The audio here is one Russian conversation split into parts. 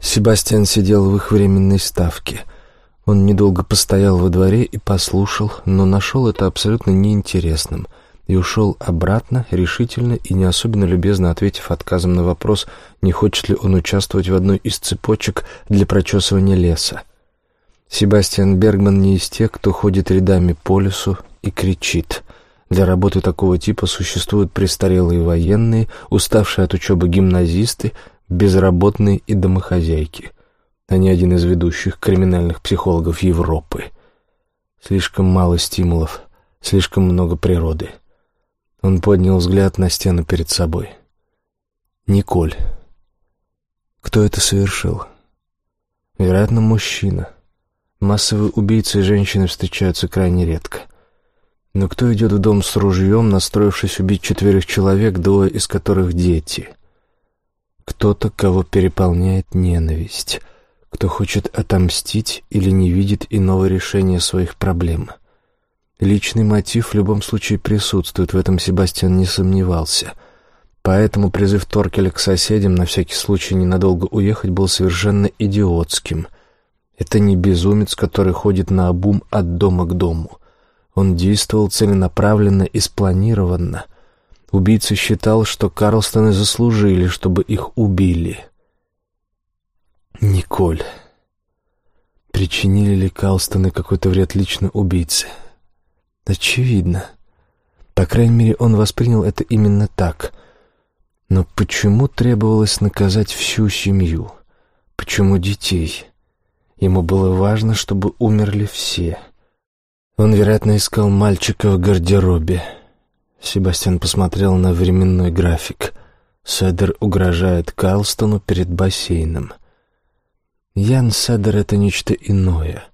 Себастьян сидел в их временной ставке. Он недолго постоял во дворе и послушал, но нашел это абсолютно неинтересным и ушел обратно, решительно и не особенно любезно ответив отказом на вопрос, не хочет ли он участвовать в одной из цепочек для прочесывания леса. Себастьян Бергман не из тех, кто ходит рядами по лесу и кричит. Для работы такого типа существуют престарелые военные, уставшие от учебы гимназисты, безработные и домохозяйки. Они один из ведущих криминальных психологов Европы. Слишком мало стимулов, слишком много природы. Он поднял взгляд на стену перед собой. Николь. Кто это совершил? Вероятно, мужчина. Массовые убийцы и женщины встречаются крайне редко. Но кто идет в дом с ружьем, настроившись убить четверых человек, двое из которых дети? Кто-то, кого переполняет ненависть, кто хочет отомстить или не видит иного решения своих проблем. Личный мотив в любом случае присутствует, в этом Себастьян не сомневался. Поэтому призыв Торкеля к соседям на всякий случай ненадолго уехать был совершенно идиотским. Это не безумец, который ходит на обум от дома к дому. Он действовал целенаправленно и спланированно. Убийца считал, что Карлстоны заслужили, чтобы их убили. Николь. Причинили ли Карлстоны какой-то вред лично убийце? Очевидно. По крайней мере, он воспринял это именно так. Но почему требовалось наказать всю семью? Почему детей? Ему было важно, чтобы умерли все. Он, вероятно, искал мальчика в гардеробе. Себастьян посмотрел на временной график. Седер угрожает Карлстону перед бассейном. Ян Седер — это нечто иное.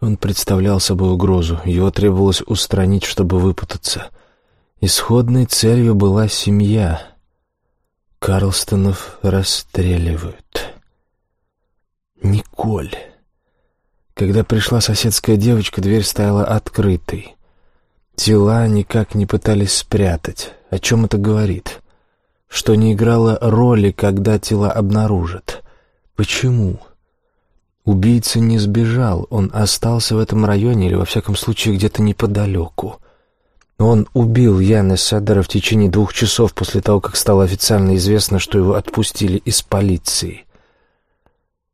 Он представлял собой угрозу, его требовалось устранить, чтобы выпутаться. Исходной целью была семья. Карлстонов расстреливают. Николь. Когда пришла соседская девочка, дверь стояла открытой. Тела никак не пытались спрятать. О чем это говорит? Что не играло роли, когда тела обнаружат. Почему? Убийца не сбежал, он остался в этом районе или, во всяком случае, где-то неподалеку. Он убил Яна Садера в течение двух часов после того, как стало официально известно, что его отпустили из полиции.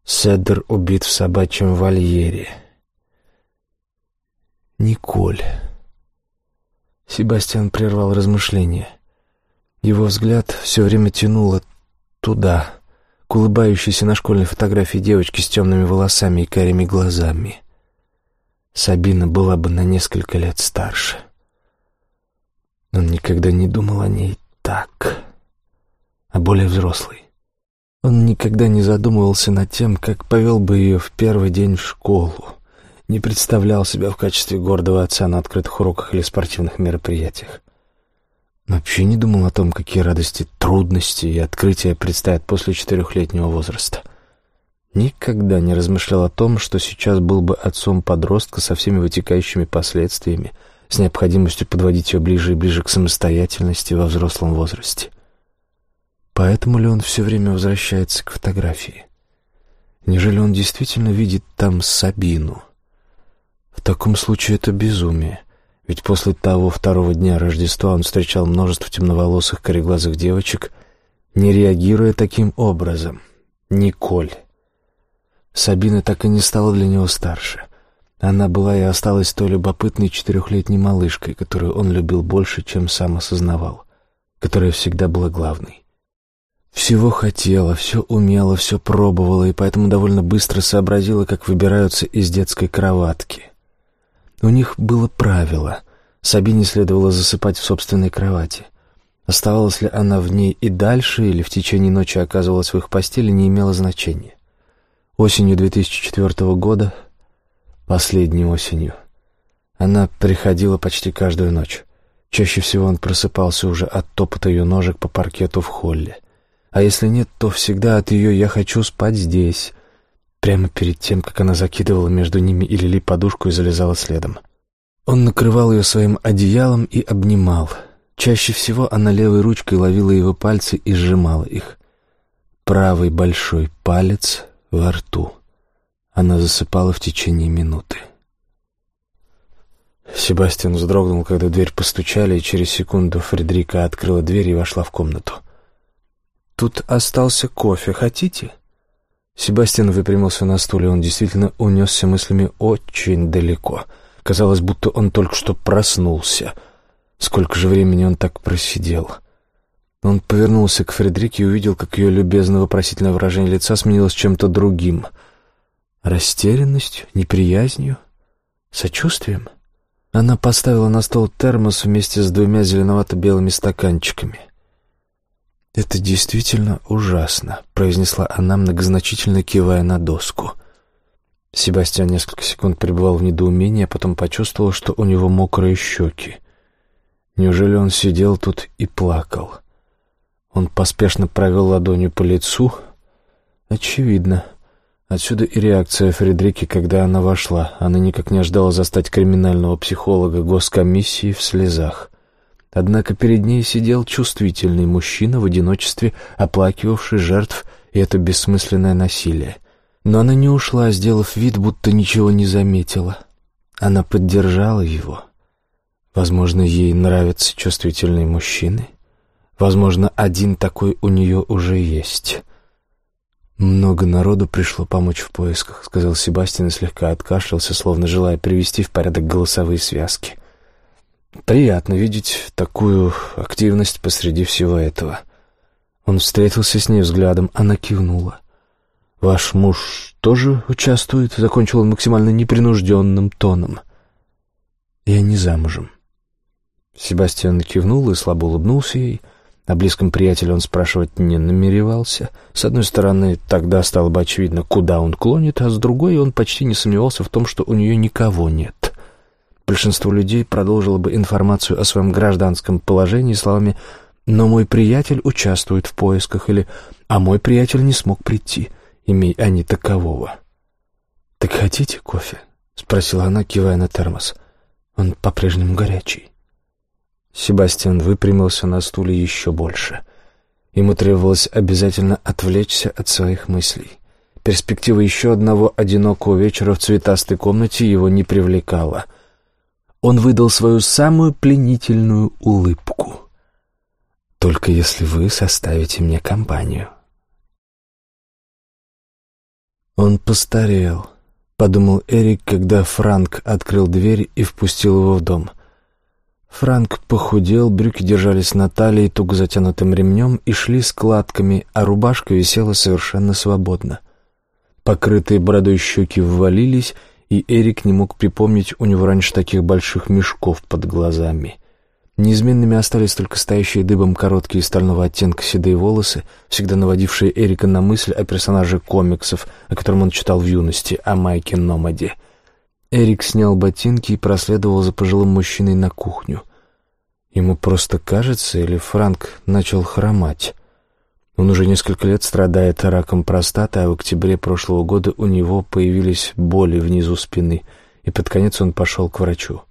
Седер убит в собачьем вольере. Николь. Себастьян прервал размышления. Его взгляд все время тянуло туда, к улыбающейся на школьной фотографии девочке с темными волосами и карими глазами. Сабина была бы на несколько лет старше. Он никогда не думал о ней так, а более взрослой. Он никогда не задумывался над тем, как повел бы ее в первый день в школу, не представлял себя в качестве гордого отца на открытых уроках или спортивных мероприятиях. Вообще не думал о том, какие радости, трудности и открытия предстоят после четырехлетнего возраста. Никогда не размышлял о том, что сейчас был бы отцом подростка со всеми вытекающими последствиями, с необходимостью подводить ее ближе и ближе к самостоятельности во взрослом возрасте. Поэтому ли он все время возвращается к фотографии? Нежели он действительно видит там Сабину? В таком случае это безумие. Ведь после того второго дня Рождества он встречал множество темноволосых кореглазых девочек, не реагируя таким образом. Николь. Сабина так и не стала для него старше. Она была и осталась той любопытной четырехлетней малышкой, которую он любил больше, чем сам осознавал, которая всегда была главной. Всего хотела, все умела, все пробовала, и поэтому довольно быстро сообразила, как выбираются из детской кроватки — у них было правило. Сабине следовало засыпать в собственной кровати. Оставалась ли она в ней и дальше, или в течение ночи оказывалась в их постели, не имело значения. Осенью 2004 года, последней осенью, она приходила почти каждую ночь. Чаще всего он просыпался уже от топота ее ножек по паркету в холле. А если нет, то всегда от ее «я хочу спать здесь», прямо перед тем, как она закидывала между ними и Лили подушку и залезала следом. Он накрывал ее своим одеялом и обнимал. Чаще всего она левой ручкой ловила его пальцы и сжимала их. Правый большой палец во рту. Она засыпала в течение минуты. Себастьян вздрогнул, когда дверь постучали, и через секунду Фредерика открыла дверь и вошла в комнату. «Тут остался кофе. Хотите?» Себастьян выпрямился на стуле. Он действительно унесся мыслями очень далеко. Казалось, будто он только что проснулся. Сколько же времени он так просидел? Он повернулся к Фредерике и увидел, как ее любезно-вопросительное выражение лица сменилось чем-то другим. Растерянностью, неприязнью, сочувствием. Она поставила на стол термос вместе с двумя зеленовато-белыми стаканчиками. «Это действительно ужасно», — произнесла она, многозначительно кивая на доску. Себастьян несколько секунд пребывал в недоумении, а потом почувствовал, что у него мокрые щеки. Неужели он сидел тут и плакал? Он поспешно провел ладонью по лицу. Очевидно. Отсюда и реакция Фредерики, когда она вошла. Она никак не ожидала застать криминального психолога госкомиссии в слезах. Однако перед ней сидел чувствительный мужчина в одиночестве, оплакивавший жертв и это бессмысленное насилие. Но она не ушла, сделав вид, будто ничего не заметила. Она поддержала его. Возможно, ей нравятся чувствительные мужчины. Возможно, один такой у нее уже есть. «Много народу пришло помочь в поисках», — сказал Себастьян и слегка откашлялся, словно желая привести в порядок голосовые связки. «Приятно видеть такую активность посреди всего этого». Он встретился с ней взглядом, она кивнула. «Ваш муж тоже участвует?» — закончил он максимально непринужденным тоном. «Я не замужем». Себастьян кивнул и слабо улыбнулся ей — о близком приятеле он спрашивать не намеревался. С одной стороны, тогда стало бы очевидно, куда он клонит, а с другой он почти не сомневался в том, что у нее никого нет. Большинство людей продолжило бы информацию о своем гражданском положении словами «но мой приятель участвует в поисках» или «а мой приятель не смог прийти», имей они такового. «Так хотите кофе?» — спросила она, кивая на термос. «Он по-прежнему горячий». Себастьян выпрямился на стуле еще больше. Ему требовалось обязательно отвлечься от своих мыслей. Перспектива еще одного одинокого вечера в цветастой комнате его не привлекала. Он выдал свою самую пленительную улыбку. «Только если вы составите мне компанию». Он постарел, подумал Эрик, когда Франк открыл дверь и впустил его в дом — Франк похудел, брюки держались на талии туго затянутым ремнем и шли складками, а рубашка висела совершенно свободно. Покрытые бородой щеки ввалились, и Эрик не мог припомнить у него раньше таких больших мешков под глазами. Неизменными остались только стоящие дыбом короткие стального оттенка седые волосы, всегда наводившие Эрика на мысль о персонаже комиксов, о котором он читал в юности, о Майке Номаде — Эрик снял ботинки и проследовал за пожилым мужчиной на кухню. Ему просто кажется, или Франк начал хромать. Он уже несколько лет страдает раком простаты, а в октябре прошлого года у него появились боли внизу спины, и под конец он пошел к врачу.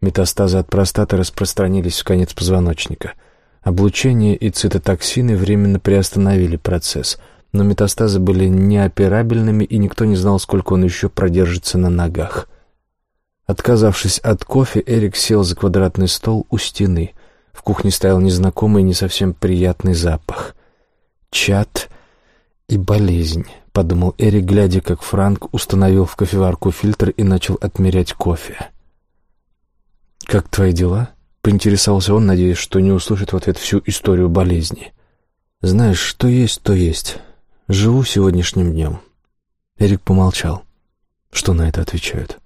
Метастазы от простаты распространились в конец позвоночника. Облучение и цитотоксины временно приостановили процесс — но метастазы были неоперабельными, и никто не знал, сколько он еще продержится на ногах. Отказавшись от кофе, Эрик сел за квадратный стол у стены. В кухне стоял незнакомый и не совсем приятный запах. «Чат и болезнь», — подумал Эрик, глядя, как Франк установил в кофеварку фильтр и начал отмерять кофе. «Как твои дела?» — поинтересовался он, надеясь, что не услышит в ответ всю историю болезни. «Знаешь, что есть, то есть. Живу сегодняшним днем». Эрик помолчал. Что на это отвечают?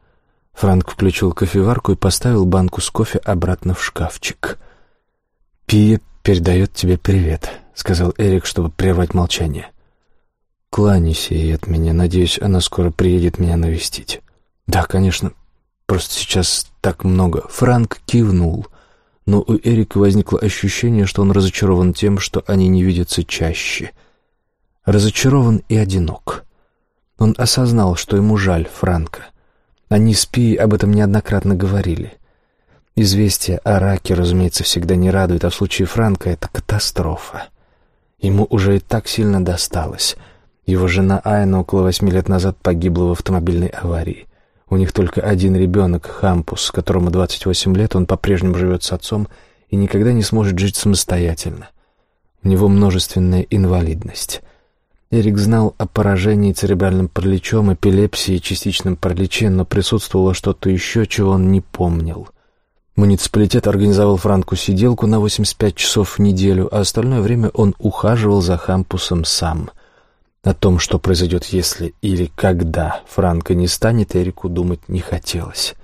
Франк включил кофеварку и поставил банку с кофе обратно в шкафчик. «Пия передает тебе привет», — сказал Эрик, чтобы прервать молчание. «Кланяйся ей от меня. Надеюсь, она скоро приедет меня навестить». «Да, конечно. Просто сейчас так много». Франк кивнул, но у Эрика возникло ощущение, что он разочарован тем, что они не видятся чаще — разочарован и одинок. Он осознал, что ему жаль Франка. Они с Пи об этом неоднократно говорили. Известие о раке, разумеется, всегда не радует, а в случае Франка это катастрофа. Ему уже и так сильно досталось. Его жена Айна около восьми лет назад погибла в автомобильной аварии. У них только один ребенок, Хампус, которому 28 лет, он по-прежнему живет с отцом и никогда не сможет жить самостоятельно. У него множественная инвалидность. Эрик знал о поражении церебральным параличом, эпилепсии частичном параличе, но присутствовало что-то еще, чего он не помнил. Муниципалитет организовал Франку сиделку на 85 часов в неделю, а остальное время он ухаживал за Хампусом сам. О том, что произойдет, если или когда Франко не станет, Эрику думать не хотелось.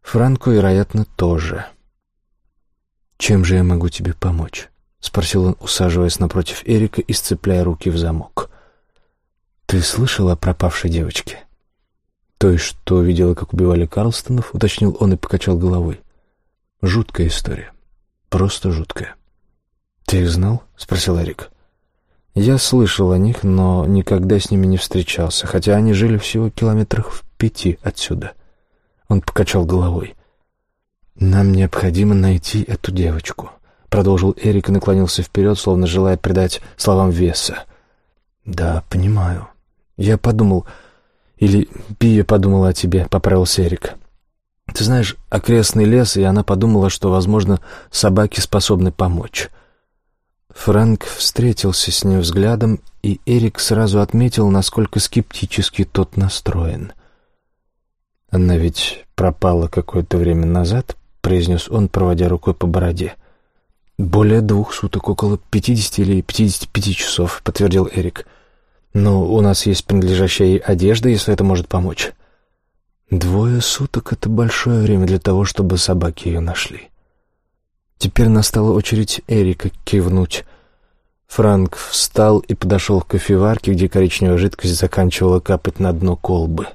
Франку, вероятно, тоже. «Чем же я могу тебе помочь?» — спросил он, усаживаясь напротив Эрика и сцепляя руки в замок. «Ты слышал о пропавшей девочке?» «Той, что видела, как убивали Карлстонов?» — уточнил он и покачал головой. «Жуткая история. Просто жуткая». «Ты их знал?» — спросил Эрик. Я слышал о них, но никогда с ними не встречался, хотя они жили всего километрах в пяти отсюда. Он покачал головой. «Нам необходимо найти эту девочку», — продолжил Эрик и наклонился вперед, словно желая придать словам веса. «Да, понимаю. Я подумал... Или Пия подумала о тебе», — поправился Эрик. «Ты знаешь, окрестный лес, и она подумала, что, возможно, собаки способны помочь». Фрэнк встретился с ним взглядом, и Эрик сразу отметил, насколько скептически тот настроен. «Она ведь пропала какое-то время назад», — произнес он, проводя рукой по бороде. «Более двух суток, около пятидесяти или пятидесяти пяти часов», — подтвердил Эрик. «Но у нас есть принадлежащая ей одежда, если это может помочь». «Двое суток — это большое время для того, чтобы собаки ее нашли». Теперь настала очередь Эрика кивнуть. Франк встал и подошел к кофеварке, где коричневая жидкость заканчивала капать на дно колбы.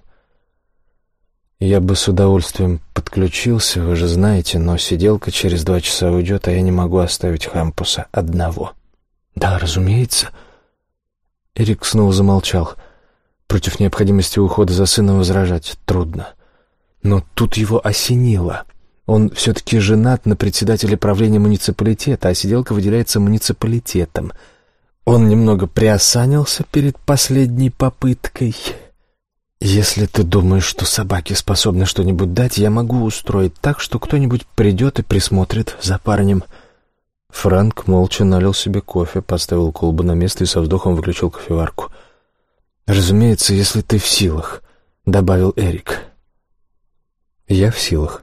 «Я бы с удовольствием подключился, вы же знаете, но сиделка через два часа уйдет, а я не могу оставить Хампуса одного». «Да, разумеется». Эрик снова замолчал. Против необходимости ухода за сыном возражать трудно. Но тут его осенило. Он все-таки женат на председателе правления муниципалитета, а сиделка выделяется муниципалитетом. Он немного приосанился перед последней попыткой. «Если ты думаешь, что собаки способны что-нибудь дать, я могу устроить так, что кто-нибудь придет и присмотрит за парнем». Франк молча налил себе кофе, поставил колбу на место и со вздохом выключил кофеварку. «Разумеется, если ты в силах», — добавил Эрик. «Я в силах»,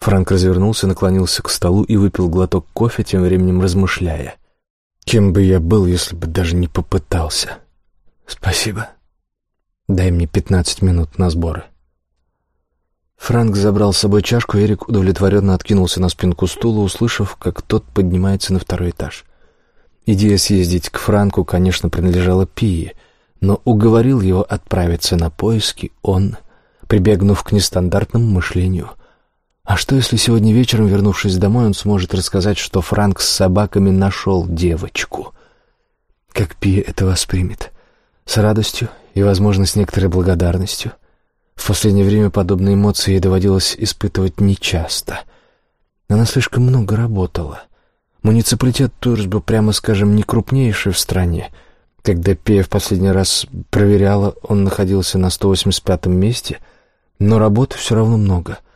Франк развернулся, наклонился к столу и выпил глоток кофе, тем временем размышляя. «Кем бы я был, если бы даже не попытался?» «Спасибо. Дай мне пятнадцать минут на сборы». Франк забрал с собой чашку, Эрик удовлетворенно откинулся на спинку стула, услышав, как тот поднимается на второй этаж. Идея съездить к Франку, конечно, принадлежала Пии, но уговорил его отправиться на поиски он, прибегнув к нестандартному мышлению. А что, если сегодня вечером, вернувшись домой, он сможет рассказать, что Франк с собаками нашел девочку? Как Пия это воспримет? С радостью и, возможно, с некоторой благодарностью? В последнее время подобные эмоции ей доводилось испытывать нечасто. Она слишком много работала. Муниципалитет Турсбо, прямо скажем, не крупнейший в стране. Когда Пия в последний раз проверяла, он находился на 185-м месте, но работы все равно много —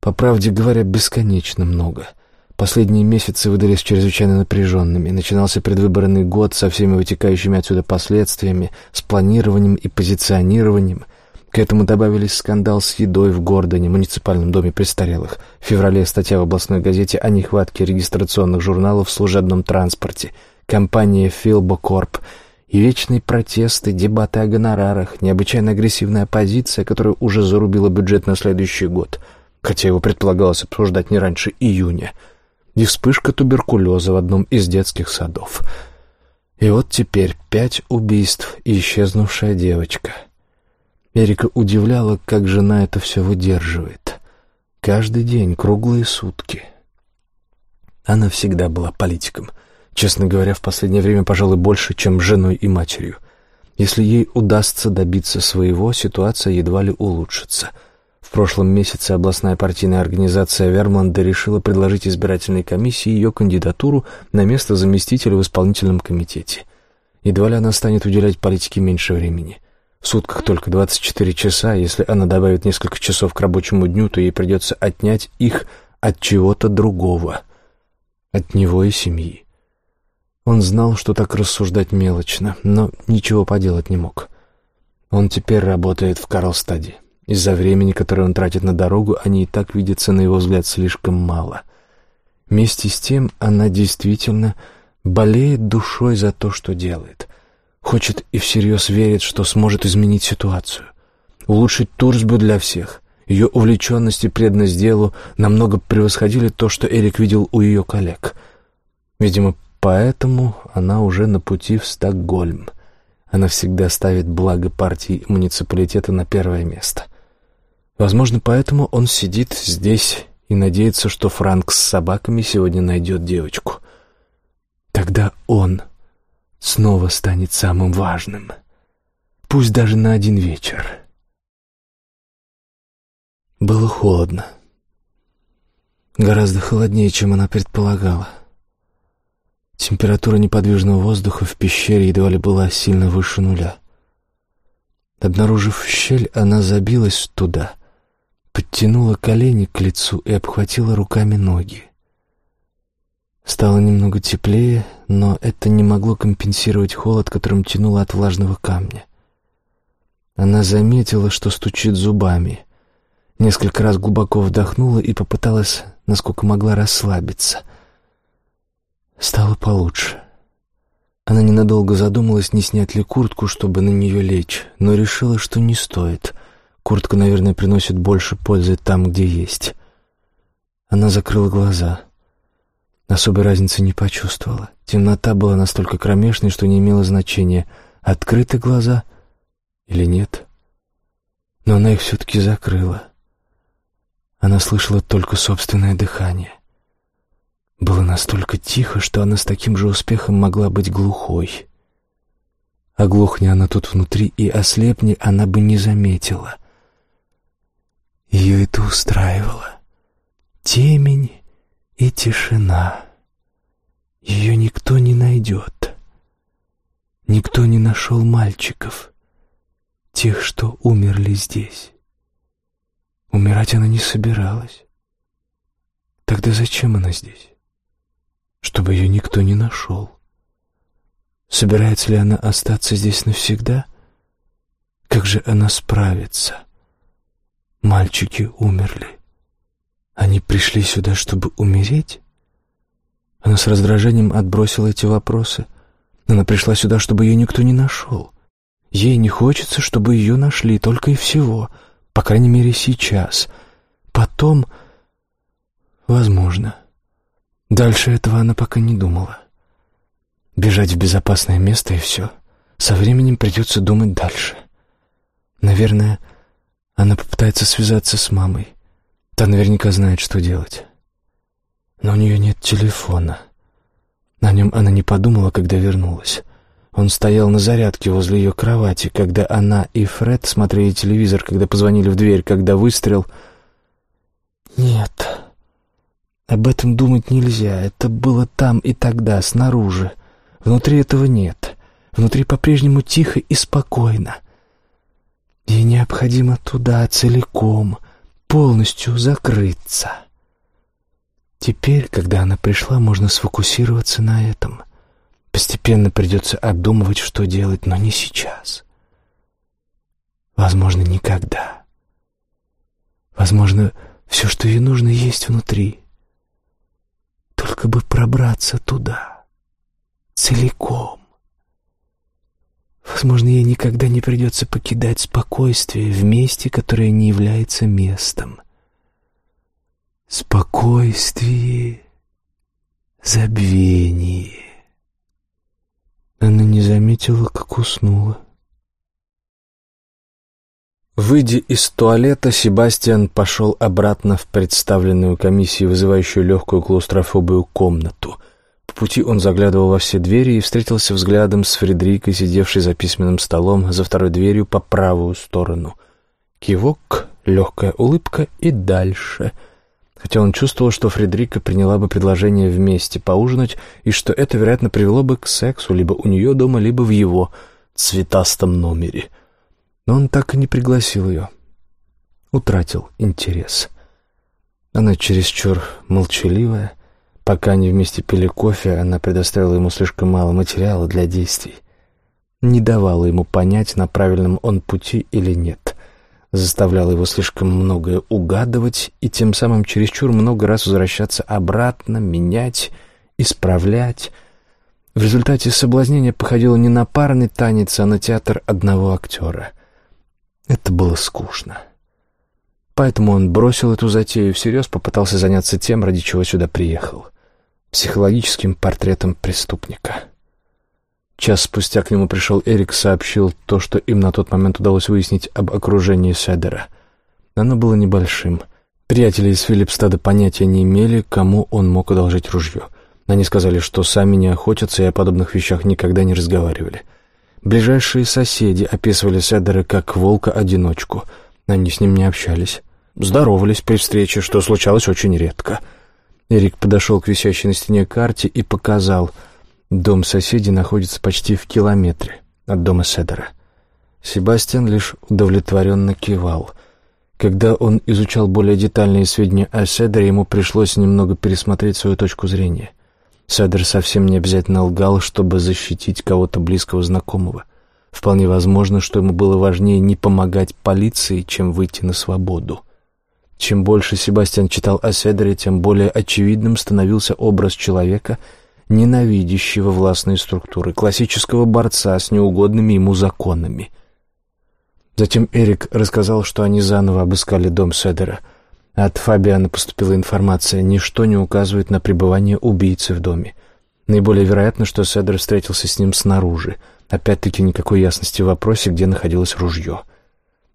по правде говоря, бесконечно много. Последние месяцы выдались чрезвычайно напряженными. Начинался предвыборный год со всеми вытекающими отсюда последствиями, с планированием и позиционированием. К этому добавились скандал с едой в Гордоне, муниципальном доме престарелых. В феврале статья в областной газете о нехватке регистрационных журналов в служебном транспорте. Компания «Филбокорп» и вечные протесты, дебаты о гонорарах, необычайно агрессивная оппозиция, которая уже зарубила бюджет на следующий год — хотя его предполагалось обсуждать не раньше июня, и вспышка туберкулеза в одном из детских садов. И вот теперь пять убийств и исчезнувшая девочка. Эрика удивляла, как жена это все выдерживает. Каждый день, круглые сутки. Она всегда была политиком. Честно говоря, в последнее время, пожалуй, больше, чем женой и матерью. Если ей удастся добиться своего, ситуация едва ли улучшится — в прошлом месяце областная партийная организация Вермланда решила предложить избирательной комиссии ее кандидатуру на место заместителя в исполнительном комитете. Едва ли она станет уделять политике меньше времени. В сутках только 24 часа, если она добавит несколько часов к рабочему дню, то ей придется отнять их от чего-то другого. От него и семьи. Он знал, что так рассуждать мелочно, но ничего поделать не мог. Он теперь работает в Карлстаде. Из-за времени, которое он тратит на дорогу, они и так видятся, на его взгляд, слишком мало. Вместе с тем она действительно болеет душой за то, что делает. Хочет и всерьез верит, что сможет изменить ситуацию. Улучшить Турсбу для всех. Ее увлеченность и преданность делу намного превосходили то, что Эрик видел у ее коллег. Видимо, поэтому она уже на пути в Стокгольм. Она всегда ставит благо партии и муниципалитета на первое место. Возможно, поэтому он сидит здесь и надеется, что Франк с собаками сегодня найдет девочку. Тогда он снова станет самым важным. Пусть даже на один вечер. Было холодно. Гораздо холоднее, чем она предполагала. Температура неподвижного воздуха в пещере едва ли была сильно выше нуля. Обнаружив щель, она забилась туда, подтянула колени к лицу и обхватила руками ноги. Стало немного теплее, но это не могло компенсировать холод, которым тянуло от влажного камня. Она заметила, что стучит зубами. Несколько раз глубоко вдохнула и попыталась, насколько могла, расслабиться. Стало получше. Она ненадолго задумалась, не снять ли куртку, чтобы на нее лечь, но решила, что не стоит. Куртка, наверное, приносит больше пользы там, где есть. Она закрыла глаза — Особой разницы не почувствовала. Темнота была настолько кромешной, что не имело значения, открыты глаза или нет. Но она их все-таки закрыла. Она слышала только собственное дыхание. Было настолько тихо, что она с таким же успехом могла быть глухой. Оглохни она тут внутри и ослепни, она бы не заметила. Ее это устраивало. Темень и тишина. Ее никто не найдет. Никто не нашел мальчиков, тех, что умерли здесь. Умирать она не собиралась. Тогда зачем она здесь? Чтобы ее никто не нашел. Собирается ли она остаться здесь навсегда? Как же она справится? Мальчики умерли. Они пришли сюда, чтобы умереть? Она с раздражением отбросила эти вопросы. Она пришла сюда, чтобы ее никто не нашел. Ей не хочется, чтобы ее нашли, только и всего. По крайней мере, сейчас. Потом... Возможно. Дальше этого она пока не думала. Бежать в безопасное место и все. Со временем придется думать дальше. Наверное, она попытается связаться с мамой. Та наверняка знает, что делать. Но у нее нет телефона. На нем она не подумала, когда вернулась. Он стоял на зарядке возле ее кровати, когда она и Фред смотрели телевизор, когда позвонили в дверь, когда выстрел... Нет, об этом думать нельзя. Это было там и тогда, снаружи. Внутри этого нет. Внутри по-прежнему тихо и спокойно. Ей необходимо туда целиком — полностью закрыться. Теперь, когда она пришла, можно сфокусироваться на этом. Постепенно придется обдумывать, что делать, но не сейчас. Возможно, никогда. Возможно, все, что ей нужно, есть внутри. Только бы пробраться туда, целиком. Возможно, ей никогда не придется покидать спокойствие в месте, которое не является местом. Спокойствие, забвение. Она не заметила, как уснула. Выйдя из туалета, Себастьян пошел обратно в представленную комиссией, вызывающую легкую клаустрофобию комнату — по пути он заглядывал во все двери и встретился взглядом с Фредерикой, сидевшей за письменным столом за второй дверью по правую сторону. Кивок, легкая улыбка и дальше. хотя он чувствовал, что Фредерика приняла бы предложение вместе поужинать и что это, вероятно, привело бы к сексу либо у нее дома, либо в его цветастом номере. Но он так и не пригласил ее. Утратил интерес. Она чересчур молчаливая. Пока они вместе пили кофе, она предоставила ему слишком мало материала для действий. Не давала ему понять, на правильном он пути или нет заставляла его слишком многое угадывать и тем самым чересчур много раз возвращаться обратно, менять, исправлять. В результате соблазнение походило не на парный танец, а на театр одного актера. Это было скучно. Поэтому он бросил эту затею всерьез, попытался заняться тем, ради чего сюда приехал — психологическим портретом преступника. Час спустя к нему пришел Эрик, сообщил то, что им на тот момент удалось выяснить об окружении Седера. Оно было небольшим. Приятели из Филипстада понятия не имели, кому он мог одолжить ружье. Они сказали, что сами не охотятся и о подобных вещах никогда не разговаривали. Ближайшие соседи описывали Седера как волка-одиночку. Они с ним не общались. Здоровались при встрече, что случалось очень редко. Эрик подошел к висящей на стене карте и показал — Дом соседей находится почти в километре от дома Седера. Себастьян лишь удовлетворенно кивал. Когда он изучал более детальные сведения о Седере, ему пришлось немного пересмотреть свою точку зрения. Седер совсем не обязательно лгал, чтобы защитить кого-то близкого знакомого. Вполне возможно, что ему было важнее не помогать полиции, чем выйти на свободу. Чем больше Себастьян читал о Седере, тем более очевидным становился образ человека — ненавидящего властные структуры, классического борца с неугодными ему законами. Затем Эрик рассказал, что они заново обыскали дом Седера. От Фабиана поступила информация, ничто не указывает на пребывание убийцы в доме. Наиболее вероятно, что Седер встретился с ним снаружи. Опять-таки никакой ясности в вопросе, где находилось ружье.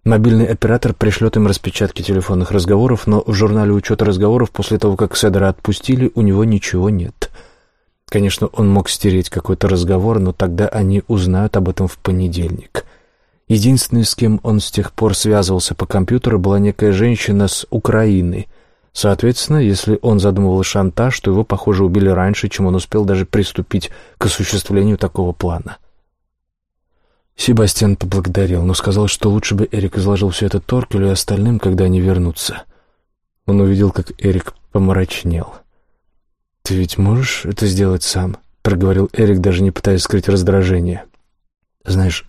Мобильный оператор пришлет им распечатки телефонных разговоров, но в журнале учета разговоров после того, как Седера отпустили, у него ничего нет — Конечно, он мог стереть какой-то разговор, но тогда они узнают об этом в понедельник. Единственной, с кем он с тех пор связывался по компьютеру, была некая женщина с Украины. Соответственно, если он задумывал шантаж, то его, похоже, убили раньше, чем он успел даже приступить к осуществлению такого плана. Себастьян поблагодарил, но сказал, что лучше бы Эрик изложил все это Торкелю и остальным, когда они вернутся. Он увидел, как Эрик помрачнел — «Ты ведь можешь это сделать сам?» — проговорил Эрик, даже не пытаясь скрыть раздражение. «Знаешь,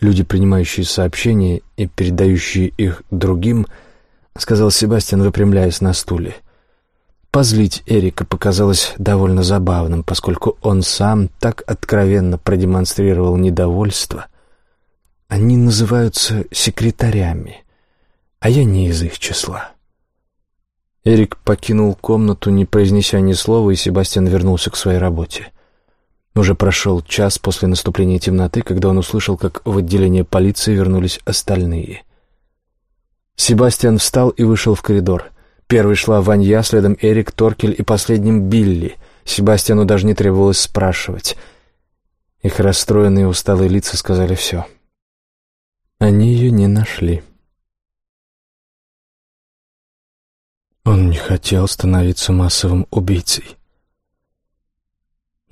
люди, принимающие сообщения и передающие их другим, — сказал Себастьян, выпрямляясь на стуле. Позлить Эрика показалось довольно забавным, поскольку он сам так откровенно продемонстрировал недовольство. Они называются секретарями, а я не из их числа. Эрик покинул комнату, не произнеся ни слова, и Себастьян вернулся к своей работе. Уже прошел час после наступления темноты, когда он услышал, как в отделение полиции вернулись остальные. Себастьян встал и вышел в коридор. Первой шла Ванья, следом Эрик, Торкель и последним Билли. Себастьяну даже не требовалось спрашивать. Их расстроенные усталые лица сказали все. Они ее не нашли. Он не хотел становиться массовым убийцей.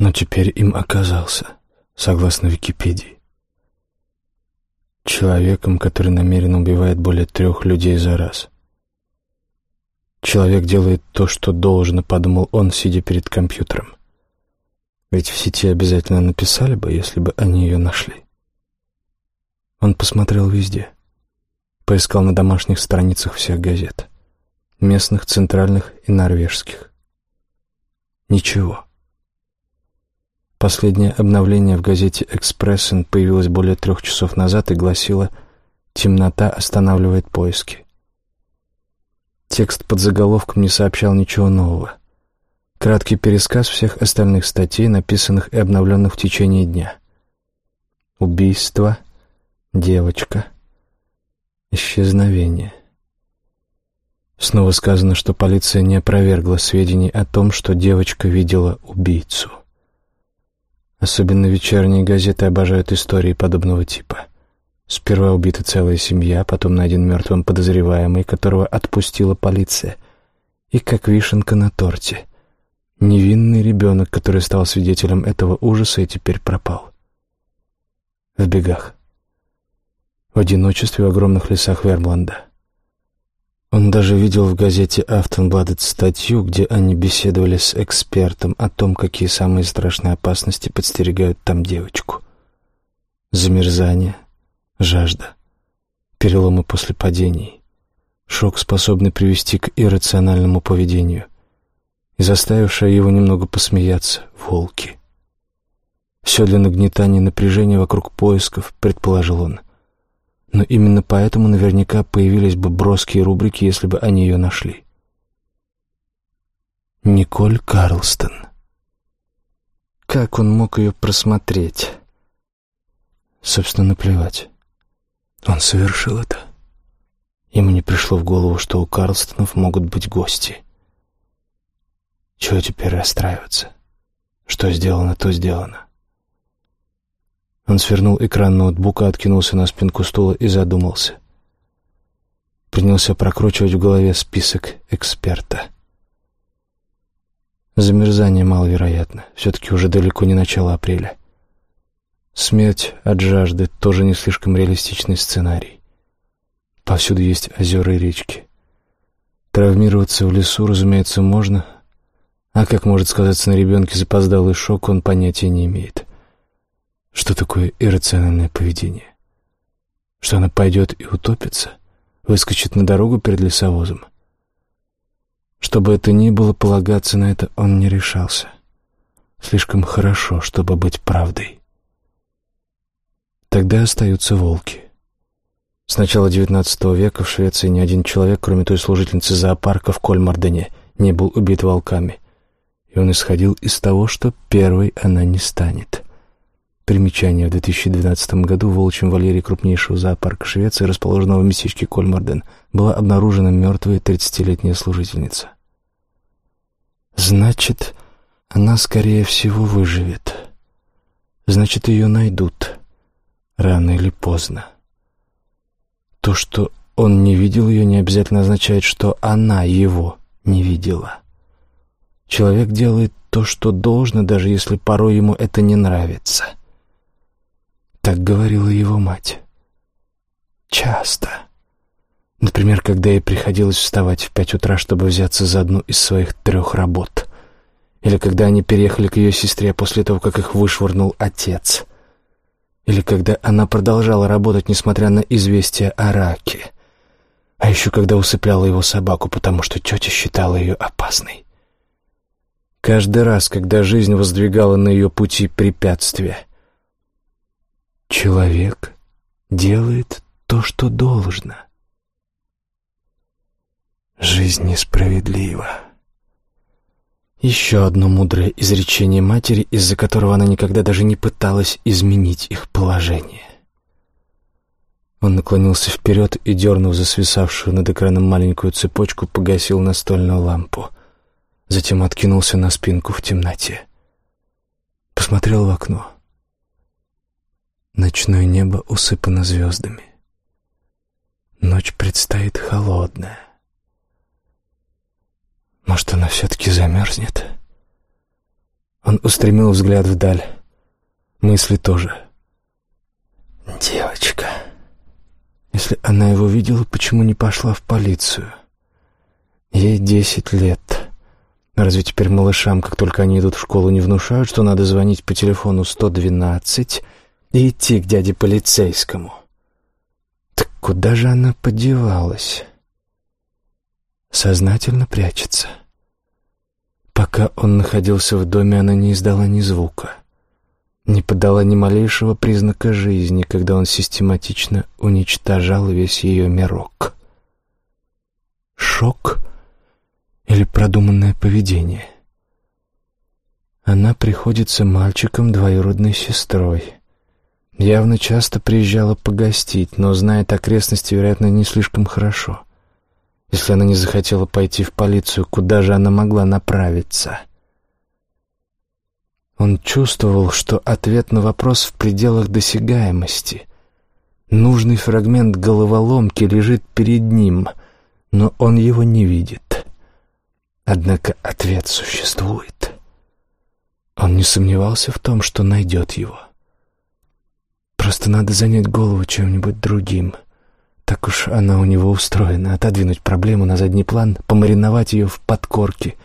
Но теперь им оказался, согласно Википедии. Человеком, который намеренно убивает более трех людей за раз. Человек делает то, что должно, подумал он, сидя перед компьютером. Ведь в сети обязательно написали бы, если бы они ее нашли. Он посмотрел везде. Поискал на домашних страницах всех газет местных, центральных и норвежских. Ничего. Последнее обновление в газете «Экспрессен» появилось более трех часов назад и гласило «Темнота останавливает поиски». Текст под заголовком не сообщал ничего нового. Краткий пересказ всех остальных статей, написанных и обновленных в течение дня. Убийство, девочка, исчезновение. Снова сказано, что полиция не опровергла сведений о том, что девочка видела убийцу. Особенно вечерние газеты обожают истории подобного типа. Сперва убита целая семья, потом найден мертвым подозреваемый, которого отпустила полиция. И как вишенка на торте. Невинный ребенок, который стал свидетелем этого ужаса и теперь пропал. В бегах. В одиночестве в огромных лесах Вермланда. Он даже видел в газете «Автонбладет» статью, где они беседовали с экспертом о том, какие самые страшные опасности подстерегают там девочку. Замерзание, жажда, переломы после падений, шок, способный привести к иррациональному поведению, и заставившая его немного посмеяться волки. Все для нагнетания напряжения вокруг поисков, предположил он. Но именно поэтому наверняка появились бы броские рубрики, если бы они ее нашли. Николь Карлстон. Как он мог ее просмотреть? Собственно, наплевать. Он совершил это. Ему не пришло в голову, что у Карлстонов могут быть гости. Чего теперь расстраиваться? Что сделано, то сделано. Он свернул экран ноутбука, откинулся на спинку стула и задумался. Принялся прокручивать в голове список эксперта. Замерзание маловероятно. Все-таки уже далеко не начало апреля. Смерть от жажды — тоже не слишком реалистичный сценарий. Повсюду есть озера и речки. Травмироваться в лесу, разумеется, можно, а как может сказаться на ребенке запоздалый шок, он понятия не имеет. Что такое иррациональное поведение? Что она пойдет и утопится, выскочит на дорогу перед лесовозом? Что бы это ни было, полагаться на это он не решался. Слишком хорошо, чтобы быть правдой. Тогда остаются волки. С начала XIX века в Швеции ни один человек, кроме той служительницы зоопарка в Кольмардене, не был убит волками. И он исходил из того, что первой она не станет. Примечание. В 2012 году в волчьем вольере крупнейшего зоопарка Швеции, расположенного в местечке Кольмарден, была обнаружена мертвая 30-летняя служительница. Значит, она, скорее всего, выживет. Значит, ее найдут рано или поздно. То, что он не видел ее, не обязательно означает, что она его не видела. Человек делает то, что должно, даже если порой ему это не нравится. Так говорила его мать. Часто. Например, когда ей приходилось вставать в пять утра, чтобы взяться за одну из своих трех работ. Или когда они переехали к ее сестре после того, как их вышвырнул отец. Или когда она продолжала работать, несмотря на известие о раке. А еще когда усыпляла его собаку, потому что тетя считала ее опасной. Каждый раз, когда жизнь воздвигала на ее пути препятствия. Человек делает то, что должно. Жизнь несправедлива. Еще одно мудрое изречение матери, из-за которого она никогда даже не пыталась изменить их положение. Он наклонился вперед и, дернув за свисавшую над экраном маленькую цепочку, погасил настольную лампу. Затем откинулся на спинку в темноте. Посмотрел в окно. Ночное небо усыпано звездами. Ночь предстоит холодная. Может, она все-таки замерзнет? Он устремил взгляд вдаль. Мысли тоже. Девочка. Если она его видела, почему не пошла в полицию? Ей десять лет. Разве теперь малышам, как только они идут в школу, не внушают, что надо звонить по телефону 112 и идти к дяде полицейскому? Так куда же она подевалась? сознательно прячется. Пока он находился в доме, она не издала ни звука, не подала ни малейшего признака жизни, когда он систематично уничтожал весь ее мирок. Шок или продуманное поведение? Она приходится мальчиком двоюродной сестрой. Явно часто приезжала погостить, но знает окрестности, вероятно, не слишком хорошо — если она не захотела пойти в полицию, куда же она могла направиться? Он чувствовал, что ответ на вопрос в пределах досягаемости. Нужный фрагмент головоломки лежит перед ним, но он его не видит. Однако ответ существует. Он не сомневался в том, что найдет его. Просто надо занять голову чем-нибудь другим. Так уж она у него устроена. Отодвинуть проблему на задний план, помариновать ее в подкорке,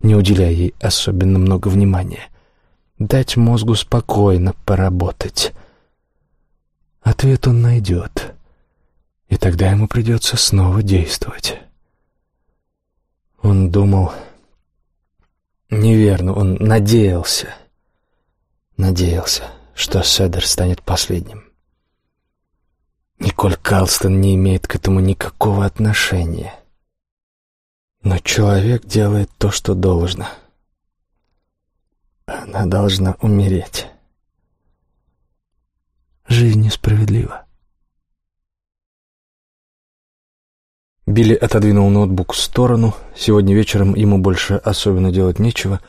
не уделяя ей особенно много внимания. Дать мозгу спокойно поработать. Ответ он найдет. И тогда ему придется снова действовать. Он думал... Неверно, он надеялся. Надеялся, что Седер станет последним. Николь Калстон не имеет к этому никакого отношения. Но человек делает то, что должно. Она должна умереть. Жизнь несправедлива. Билли отодвинул ноутбук в сторону. Сегодня вечером ему больше особенно делать нечего.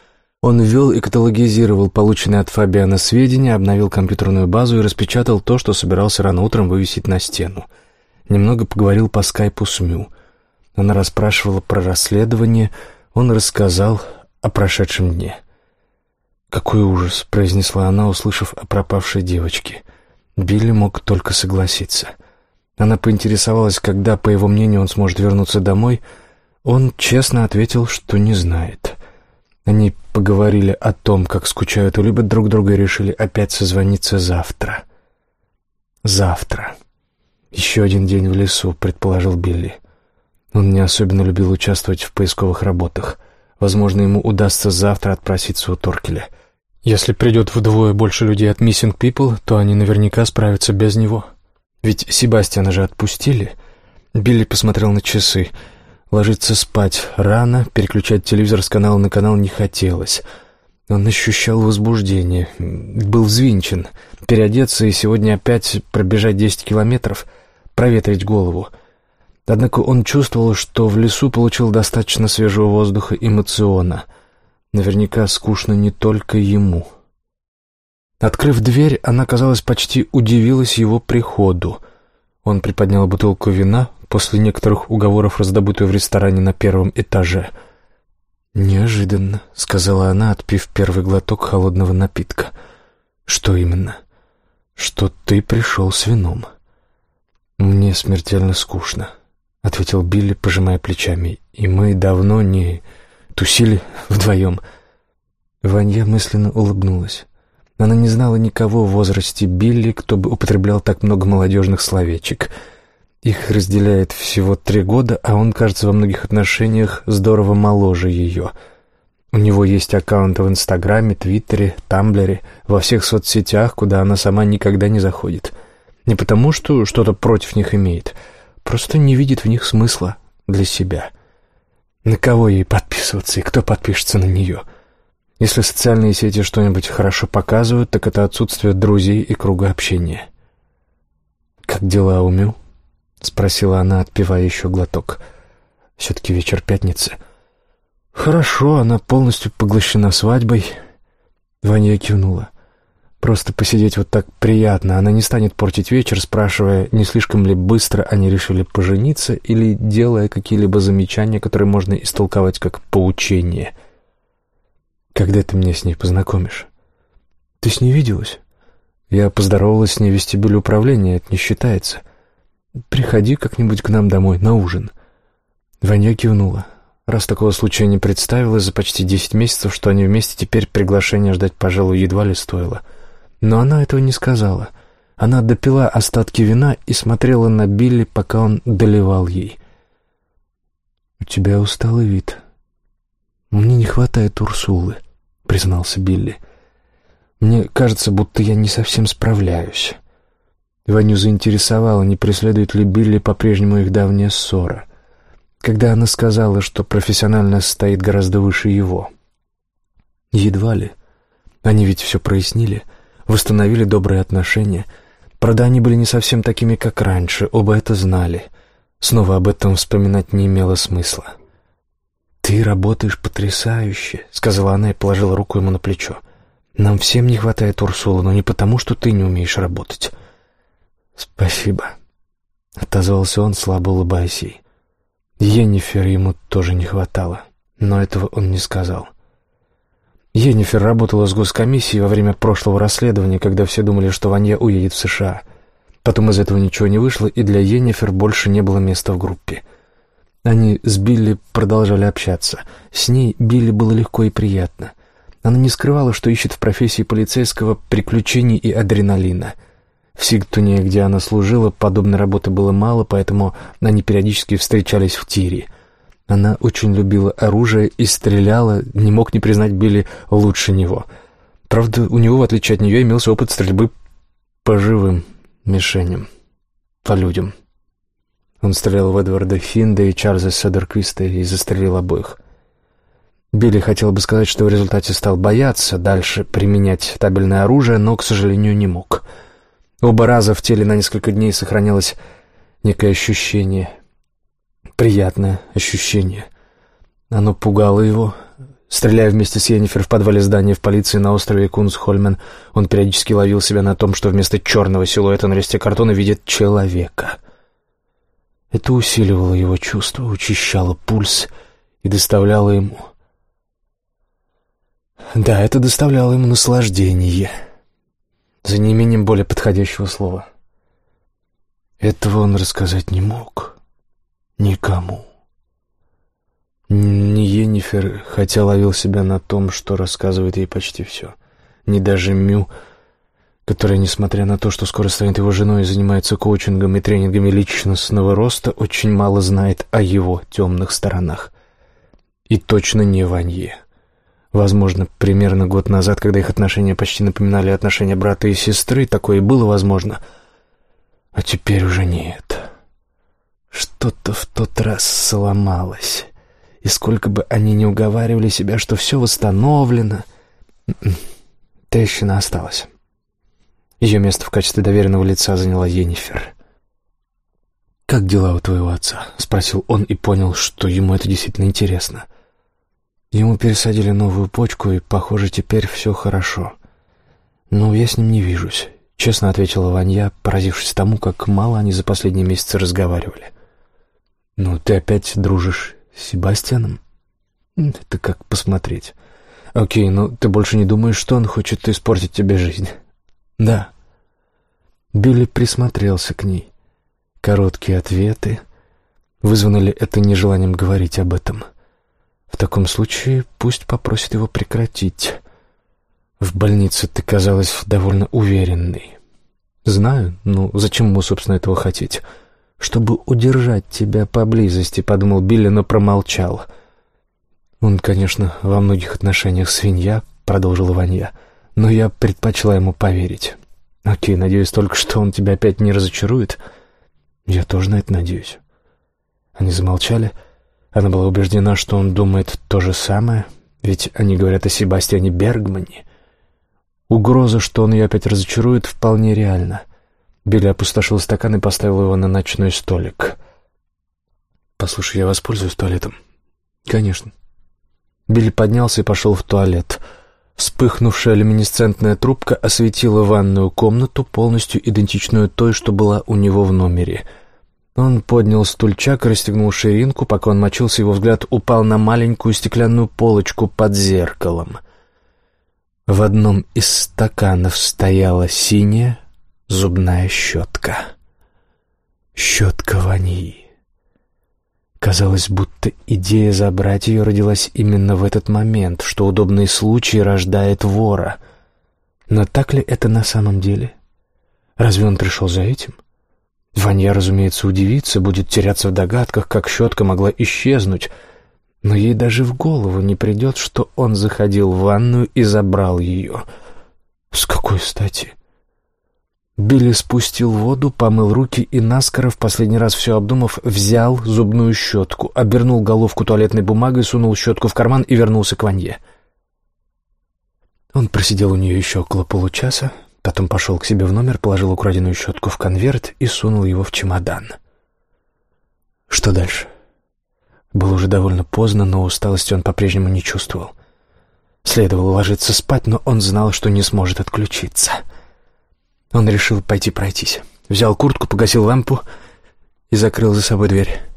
Он ввел и каталогизировал полученные от Фабиана сведения, обновил компьютерную базу и распечатал то, что собирался рано утром вывесить на стену. Немного поговорил по скайпу с Мю. Она расспрашивала про расследование, он рассказал о прошедшем дне. «Какой ужас!» — произнесла она, услышав о пропавшей девочке. Билли мог только согласиться — она поинтересовалась, когда, по его мнению, он сможет вернуться домой. Он честно ответил, что не знает. Они поговорили о том, как скучают и любят друг друга, и решили опять созвониться завтра. Завтра. Еще один день в лесу, предположил Билли. Он не особенно любил участвовать в поисковых работах. Возможно, ему удастся завтра отпроситься у Торкеля. Если придет вдвое больше людей от Missing People, то они наверняка справятся без него. Ведь Себастьяна же отпустили. Билли посмотрел на часы. Ложиться спать рано, переключать телевизор с канала на канал не хотелось. Он ощущал возбуждение, был взвинчен. Переодеться и сегодня опять пробежать десять километров, проветрить голову. Однако он чувствовал, что в лесу получил достаточно свежего воздуха эмоциона. Наверняка скучно не только ему. Открыв дверь, она, казалось, почти удивилась его приходу. Он приподнял бутылку вина, после некоторых уговоров, раздобытую в ресторане на первом этаже. «Неожиданно», — сказала она, отпив первый глоток холодного напитка. «Что именно?» «Что ты пришел с вином». «Мне смертельно скучно», — ответил Билли, пожимая плечами. «И мы давно не тусили вдвоем». Ванья мысленно улыбнулась. Она не знала никого в возрасте Билли, кто бы употреблял так много молодежных словечек. Их разделяет всего три года, а он, кажется, во многих отношениях здорово моложе ее. У него есть аккаунты в Инстаграме, Твиттере, Тамблере, во всех соцсетях, куда она сама никогда не заходит. Не потому, что что-то против них имеет, просто не видит в них смысла для себя. На кого ей подписываться и кто подпишется на нее — если социальные сети что-нибудь хорошо показывают, так это отсутствие друзей и круга общения. «Как дела у Мю?» — спросила она, отпивая еще глоток. «Все-таки вечер пятницы». «Хорошо, она полностью поглощена свадьбой». Ваня кивнула. «Просто посидеть вот так приятно. Она не станет портить вечер, спрашивая, не слишком ли быстро они решили пожениться или делая какие-либо замечания, которые можно истолковать как поучение». Когда ты меня с ней познакомишь? Ты с ней виделась? Я поздоровалась с ней в вестибюле управления, это не считается. Приходи как-нибудь к нам домой на ужин. Ваня кивнула. Раз такого случая не представилось за почти десять месяцев, что они вместе, теперь приглашение ждать, пожалуй, едва ли стоило. Но она этого не сказала. Она допила остатки вина и смотрела на Билли, пока он доливал ей. «У тебя усталый вид», «Мне не хватает Урсулы», — признался Билли. «Мне кажется, будто я не совсем справляюсь». Ваню заинтересовало, не преследует ли Билли по-прежнему их давняя ссора. Когда она сказала, что профессионально стоит гораздо выше его. Едва ли. Они ведь все прояснили, восстановили добрые отношения. Правда, они были не совсем такими, как раньше, оба это знали. Снова об этом вспоминать не имело смысла. «Ты работаешь потрясающе», — сказала она и положила руку ему на плечо. «Нам всем не хватает Урсулы, но не потому, что ты не умеешь работать». «Спасибо», — отозвался он, слабо улыбаясь ей. Енифер ему тоже не хватало. Но этого он не сказал. Енифер работала с госкомиссией во время прошлого расследования, когда все думали, что Ванья уедет в США. Потом из этого ничего не вышло, и для Енифер больше не было места в группе. Они с Билли продолжали общаться. С ней Билли было легко и приятно. Она не скрывала, что ищет в профессии полицейского приключений и адреналина. В Сигтуне, где она служила, подобной работы было мало, поэтому они периодически встречались в тире — она очень любила оружие и стреляла, не мог не признать Билли лучше него. Правда, у него, в отличие от нее, имелся опыт стрельбы по живым мишеням, по людям. Он стрелял в Эдварда Финда и Чарльза Седерквиста и застрелил обоих. Билли хотел бы сказать, что в результате стал бояться дальше применять табельное оружие, но, к сожалению, не мог. Оба раза в теле на несколько дней сохранялось некое ощущение приятное ощущение. Оно пугало его. Стреляя вместе с Йеннифер в подвале здания в полиции на острове Кунсхольмен, он периодически ловил себя на том, что вместо черного силуэта на листе картона видит человека. Это усиливало его чувство, учащало пульс и доставляло ему... Да, это доставляло ему наслаждение. За неимением более подходящего слова. Этого он рассказать не мог. Никому. Ни Енифер, хотя ловил себя на том, что рассказывает ей почти все. Ни даже Мю, которая, несмотря на то, что скоро станет его женой и занимается коучингом и тренингами личностного роста, очень мало знает о его темных сторонах. И точно не Ванье. Возможно, примерно год назад, когда их отношения почти напоминали отношения брата и сестры, такое и было возможно. А теперь уже нет. Что-то в тот раз сломалось. И сколько бы они ни уговаривали себя, что все восстановлено, м-м, трещина осталась. Ее место в качестве доверенного лица заняла Енифер. «Как дела у твоего отца?» — спросил он и понял, что ему это действительно интересно. Ему пересадили новую почку, и, похоже, теперь все хорошо. Но я с ним не вижусь, — честно ответила Ванья, поразившись тому, как мало они за последние месяцы разговаривали. — «Ну, ты опять дружишь с Себастьяном?» «Это как посмотреть». «Окей, ну, ты больше не думаешь, что он хочет испортить тебе жизнь?» «Да». Билли присмотрелся к ней. Короткие ответы. Вызвано ли это нежеланием говорить об этом? В таком случае пусть попросит его прекратить. В больнице ты казалась довольно уверенной. Знаю, ну зачем ему, собственно, этого хотеть?» чтобы удержать тебя поблизости», — подумал Билли, но промолчал. «Он, конечно, во многих отношениях свинья», — продолжила Ванья, — «но я предпочла ему поверить. Окей, надеюсь только, что он тебя опять не разочарует. Я тоже на это надеюсь». Они замолчали. Она была убеждена, что он думает то же самое, ведь они говорят о Себастьяне Бергмане. Угроза, что он ее опять разочарует, вполне реальна. Билли опустошил стакан и поставил его на ночной столик. «Послушай, я воспользуюсь туалетом?» «Конечно». Билли поднялся и пошел в туалет. Вспыхнувшая люминесцентная трубка осветила ванную комнату, полностью идентичную той, что была у него в номере. Он поднял стульчак расстегнул ширинку, пока он мочился, его взгляд упал на маленькую стеклянную полочку под зеркалом. В одном из стаканов стояла синяя, зубная щетка. Щетка вании. Казалось, будто идея забрать ее родилась именно в этот момент, что удобный случай рождает вора. Но так ли это на самом деле? Разве он пришел за этим? Ваня, разумеется, удивится, будет теряться в догадках, как щетка могла исчезнуть, но ей даже в голову не придет, что он заходил в ванную и забрал ее. С какой стати? Билли спустил воду, помыл руки и наскоро, в последний раз все обдумав, взял зубную щетку, обернул головку туалетной бумагой, сунул щетку в карман и вернулся к Ванье. Он просидел у нее еще около получаса, потом пошел к себе в номер, положил украденную щетку в конверт и сунул его в чемодан. Что дальше? Было уже довольно поздно, но усталости он по-прежнему не чувствовал. Следовало ложиться спать, но он знал, что не сможет отключиться — он решил пойти пройтись. Взял куртку, погасил лампу и закрыл за собой дверь.